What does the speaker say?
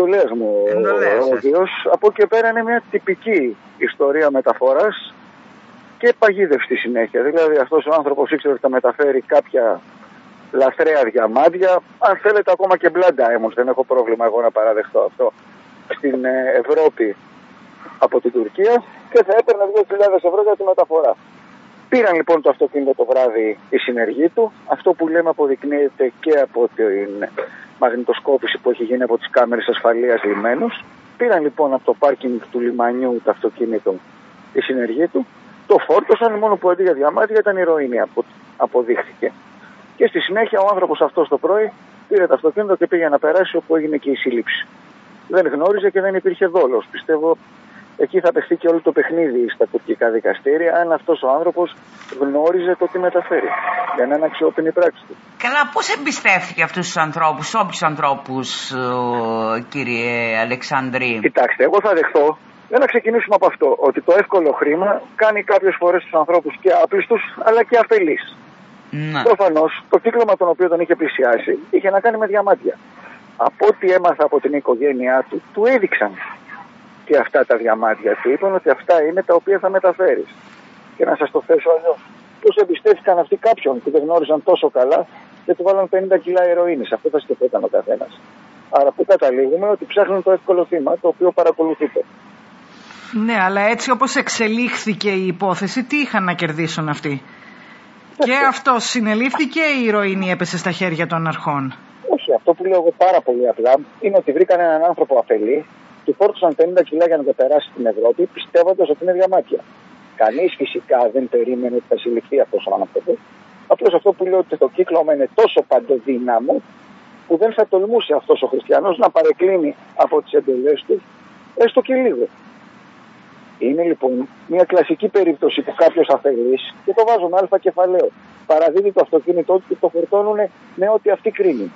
εντολέ μου ο Δίο. Από εκεί πέρα είναι μια τυπική ιστορία μεταφοράς και παγίδευση στη συνέχεια. Δηλαδή αυτός ο άνθρωπος ήξερε ότι θα μεταφέρει κάποια λαθρέα διαμάντια. Αν θέλετε, ακόμα και μπλάντα diamonds. Δεν έχω πρόβλημα εγώ να παραδεχτώ αυτό. Στην ε, Ευρώπη από την Τουρκία και θα έπαιρνε 2.000 ευρώ για τη μεταφορά. Πήραν λοιπόν το αυτοκίνητο το βράδυ η συνεργή του. Αυτό που λέμε αποδεικνύεται και από την μαγνητοσκόπηση που έχει γίνει από τις κάμερες ασφαλείας λιμένους. Πήραν λοιπόν από το πάρκινγκ του λιμανιού το αυτοκίνητο η συνεργή του. Το φόρτωσαν μόνο που αντί για διαμάτια ήταν ηρωίνη απο, αποδείχθηκε. Και στη συνέχεια ο άνθρωπος αυτός το πρωί πήρε το αυτοκίνητο και πήγε να περάσει όπου έγινε και η σύλληψη. Δεν γνώριζε και δεν υπήρχε δόλος. Πιστεύω εκεί θα παιχτεί και όλο το παιχνίδι στα τουρκικά δικαστήρια αν αυτός ο άνθρωπος γνώριζε το τι μεταφέρει. Για να είναι αξιόπινη πράξη του. Καλά, πώς εμπιστεύτηκε αυτούς τους ανθρώπους, όποιους ανθρώπους, κύριε Αλεξανδρή; Κοιτάξτε, εγώ θα δεχτώ για να ξεκινήσουμε από αυτό, ότι το εύκολο χρήμα κάνει κάποιες φορές τους ανθρώπους και άπλιστου αλλά και αφελείς. Ναι. Προφανώς το κύκλωμα τον οποίο τον είχε πλησιάσει είχε να κάνει με διαμάτια. Από ό,τι έμαθα από την οικογένειά του, του έδειξαν και αυτά τα διαμάτια του. Είπαν ότι αυτά είναι τα οποία θα μεταφέρεις. Και να σας το θέσω αλλιώς. Πώς εμπιστεύτηκαν αυτοί κάποιον που δεν γνώριζαν τόσο καλά και του βάλαν 50 κιλά ηρωίνης. Αυτό θα σκεφτόταν ο καθένας. Άρα που καταλήγουμε ότι ψάχνουν το εύκολο θύμα το οποίο παρακολουθείται. Ναι, αλλά έτσι όπως εξελίχθηκε η υπόθεση, τι είχαν να κερδίσουν αυτοί; Και αυτό συνελήφθηκε ή η ηρωίνη έπεσε στα χέρια των αρχών. Όχι, αυτό που λέω εγώ πάρα πολύ απλά είναι ότι βρήκαν έναν άνθρωπο αφελή του φόρτωσαν 50 κιλά για να το περάσει στην Ευρώπη, πιστεύοντας ότι είναι διαμάτια. Κανείς φυσικά δεν περίμενε ότι θα συλληφθεί αυτός ο άνθρωπος. Απλώς αυτό που λέω ότι το κύκλωμα είναι τόσο παντοδύναμο που δεν θα τολμούσε αυτός ο χριστιανός να παρεκκλίνει από τις εντολές του έστω και λίγο. Είναι λοιπόν μια κλασική περίπτωση που κάποιος αφελή, και το βάζω με αλφα κεφαλαίο, παραδίδει το αυτοκίνητό του και το φορτώνουν με ό,τι αυτή κρίνει.